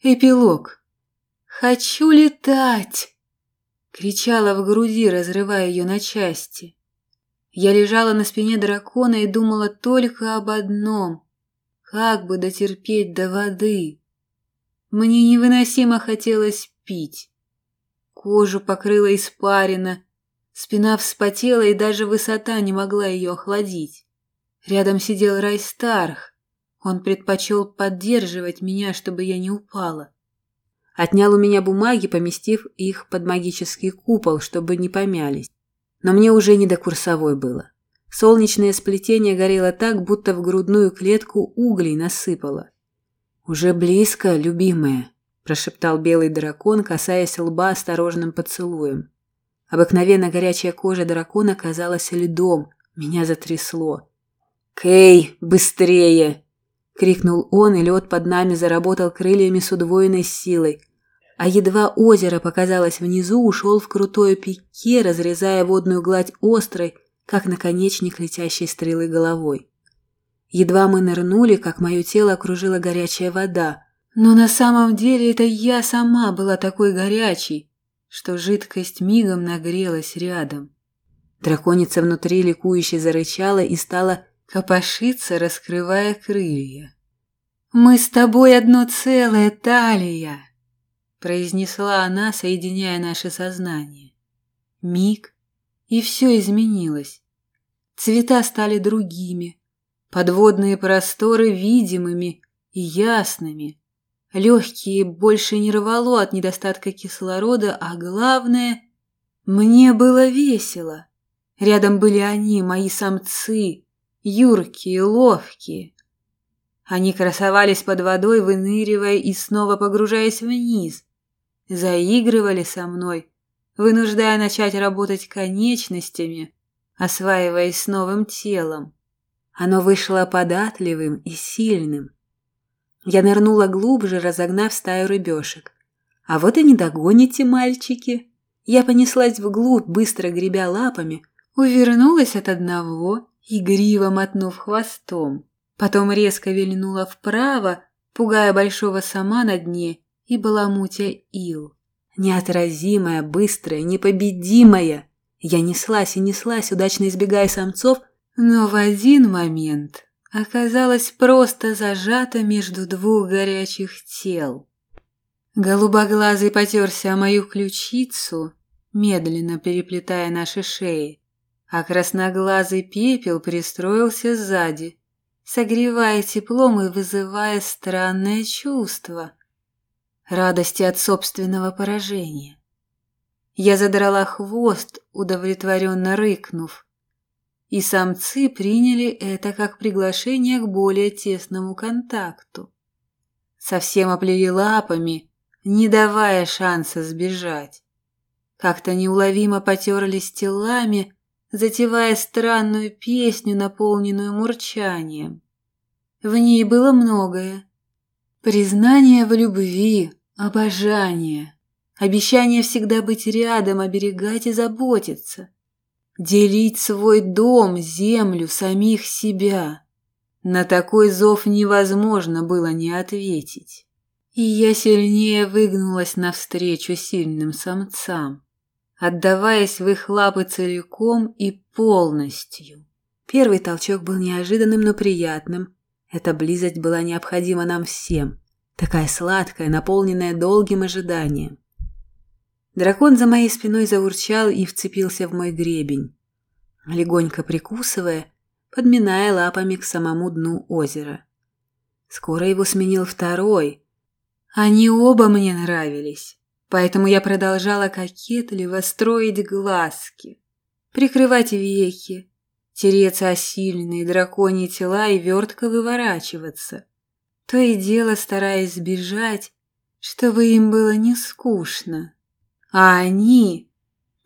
Эпилог. «Хочу летать!» Кричала в груди, разрывая ее на части. Я лежала на спине дракона и думала только об одном. Как бы дотерпеть до воды? Мне невыносимо хотелось пить. Кожу покрыла испарина, спина вспотела, и даже высота не могла ее охладить. Рядом сидел Райстарх, он предпочел поддерживать меня, чтобы я не упала. Отнял у меня бумаги, поместив их под магический купол, чтобы не помялись. Но мне уже не до курсовой было. Солнечное сплетение горело так, будто в грудную клетку углей насыпало. «Уже близко, любимая», – прошептал белый дракон, касаясь лба осторожным поцелуем. Обыкновенно горячая кожа дракона казалась льдом, меня затрясло. «Кей, быстрее!» Крикнул он, и лед под нами заработал крыльями с удвоенной силой. А едва озеро показалось внизу, ушел в крутое пике, разрезая водную гладь острой, как наконечник летящей стрелы головой. Едва мы нырнули, как мое тело окружила горячая вода. Но на самом деле это я сама была такой горячей, что жидкость мигом нагрелась рядом. Драконица внутри ликующе зарычала и стала копошится, раскрывая крылья. «Мы с тобой одно целое, Талия!» произнесла она, соединяя наше сознание. Миг, и все изменилось. Цвета стали другими, подводные просторы видимыми и ясными. Легкие больше не рвало от недостатка кислорода, а главное, мне было весело. Рядом были они, мои самцы, юркие, ловкие. Они красовались под водой, выныривая и снова погружаясь вниз. Заигрывали со мной, вынуждая начать работать конечностями, осваиваясь с новым телом. Оно вышло податливым и сильным. Я нырнула глубже, разогнав стаю рыбешек. А вот и не догоните, мальчики. Я понеслась вглубь, быстро гребя лапами, увернулась от одного, игриво мотнув хвостом. Потом резко вильнула вправо, пугая большого сама на дне и баламутя ил. Неотразимая, быстрая, непобедимая. Я неслась и неслась, удачно избегая самцов, но в один момент оказалась просто зажата между двух горячих тел. Голубоглазый потерся о мою ключицу, медленно переплетая наши шеи а красноглазый пепел пристроился сзади, согревая теплом и вызывая странное чувство радости от собственного поражения. Я задрала хвост, удовлетворенно рыкнув, и самцы приняли это как приглашение к более тесному контакту. Совсем оплели лапами, не давая шанса сбежать. Как-то неуловимо потерлись телами, затевая странную песню, наполненную мурчанием. В ней было многое. Признание в любви, обожание, обещание всегда быть рядом, оберегать и заботиться, делить свой дом, землю, самих себя. На такой зов невозможно было не ответить. И я сильнее выгнулась навстречу сильным самцам отдаваясь в их лапы целиком и полностью. Первый толчок был неожиданным, но приятным. Эта близость была необходима нам всем. Такая сладкая, наполненная долгим ожиданием. Дракон за моей спиной заурчал и вцепился в мой гребень, легонько прикусывая, подминая лапами к самому дну озера. Скоро его сменил второй. Они оба мне нравились. Поэтому я продолжала кокетливо строить глазки, прикрывать веки, тереться о сильные драконьи тела и вертко выворачиваться. То и дело стараясь сбежать, чтобы им было не скучно. А они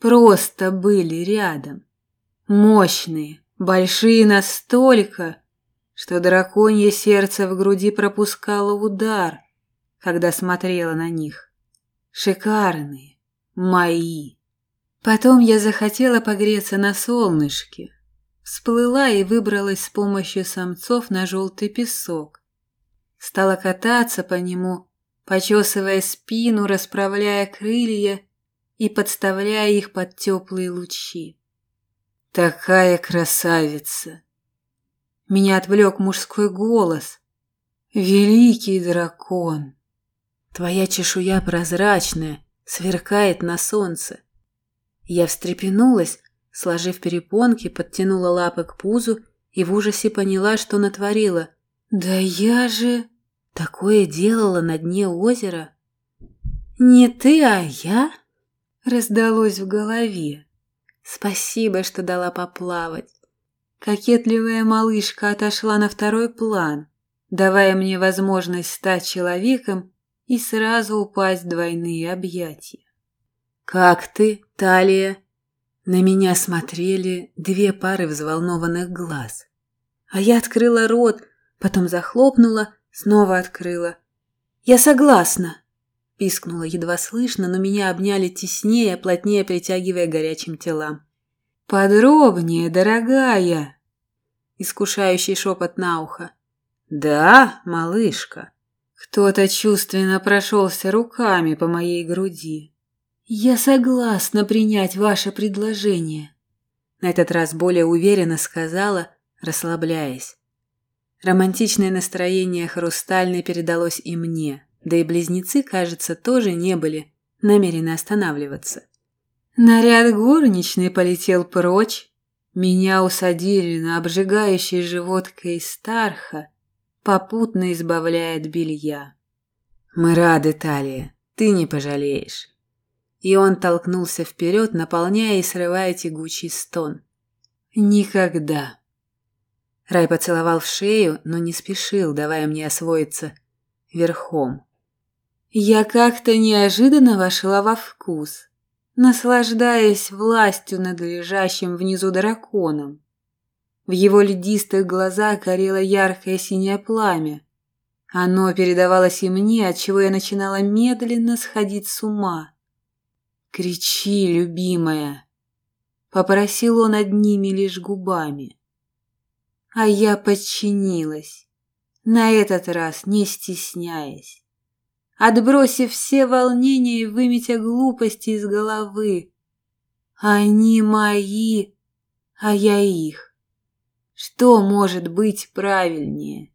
просто были рядом. Мощные, большие настолько, что драконье сердце в груди пропускало удар, когда смотрела на них. Шикарные. Мои. Потом я захотела погреться на солнышке. Всплыла и выбралась с помощью самцов на желтый песок. Стала кататься по нему, почесывая спину, расправляя крылья и подставляя их под теплые лучи. «Такая красавица!» Меня отвлек мужской голос. «Великий дракон!» Твоя чешуя прозрачная, сверкает на солнце. Я встрепенулась, сложив перепонки, подтянула лапы к пузу и в ужасе поняла, что натворила. «Да я же...» Такое делала на дне озера. «Не ты, а я?» Раздалось в голове. «Спасибо, что дала поплавать». Кокетливая малышка отошла на второй план, давая мне возможность стать человеком и сразу упасть в двойные объятия. «Как ты, Талия?» На меня смотрели две пары взволнованных глаз. А я открыла рот, потом захлопнула, снова открыла. «Я согласна!» Пискнула едва слышно, но меня обняли теснее, плотнее притягивая горячим телам. «Подробнее, дорогая!» Искушающий шепот на ухо. «Да, малышка!» Кто-то чувственно прошелся руками по моей груди. «Я согласна принять ваше предложение», — на этот раз более уверенно сказала, расслабляясь. Романтичное настроение хрустальной передалось и мне, да и близнецы, кажется, тоже не были намерены останавливаться. Наряд горничной полетел прочь, меня усадили на обжигающий живот Кейстарха, попутно избавляя от белья. «Мы рады, Талия, ты не пожалеешь». И он толкнулся вперед, наполняя и срывая тягучий стон. «Никогда». Рай поцеловал в шею, но не спешил, давая мне освоиться верхом. Я как-то неожиданно вошла во вкус, наслаждаясь властью над лежащим внизу драконом. В его ледистых глазах горело яркое синее пламя. Оно передавалось и мне, отчего я начинала медленно сходить с ума. «Кричи, любимая!» — попросил он одними лишь губами. А я подчинилась, на этот раз не стесняясь, отбросив все волнения и выметя глупости из головы. Они мои, а я их. Что может быть правильнее?